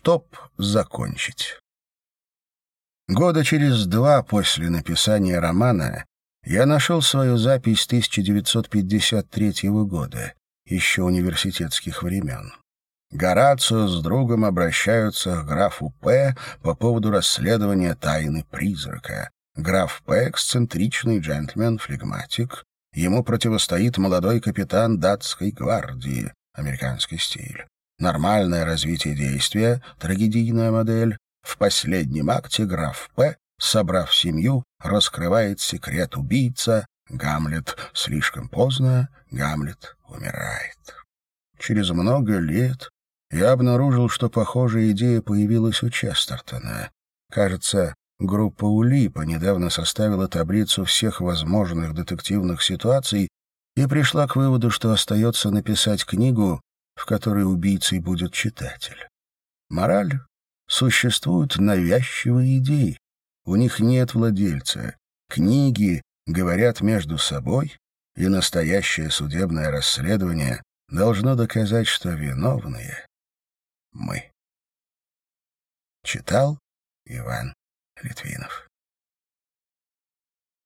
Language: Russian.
чтоб закончить. Года через два после написания романа я нашел свою запись 1953 года, еще университетских времен. Горацио с другом обращаются к графу П. по поводу расследования тайны призрака. Граф П. — эксцентричный джентльмен-флегматик. Ему противостоит молодой капитан датской гвардии, американский стиль. Нормальное развитие действия, трагедийная модель. В последнем акте граф П., собрав семью, раскрывает секрет убийца. Гамлет слишком поздно, Гамлет умирает. Через много лет я обнаружил, что похожая идея появилась у Честертона. Кажется, группа Улипа недавно составила таблицу всех возможных детективных ситуаций и пришла к выводу, что остается написать книгу, в которой убийцей будет читатель. Мораль — существуют навязчивые идеи. У них нет владельца. Книги говорят между собой, и настоящее судебное расследование должно доказать, что виновные мы. Читал Иван Литвинов.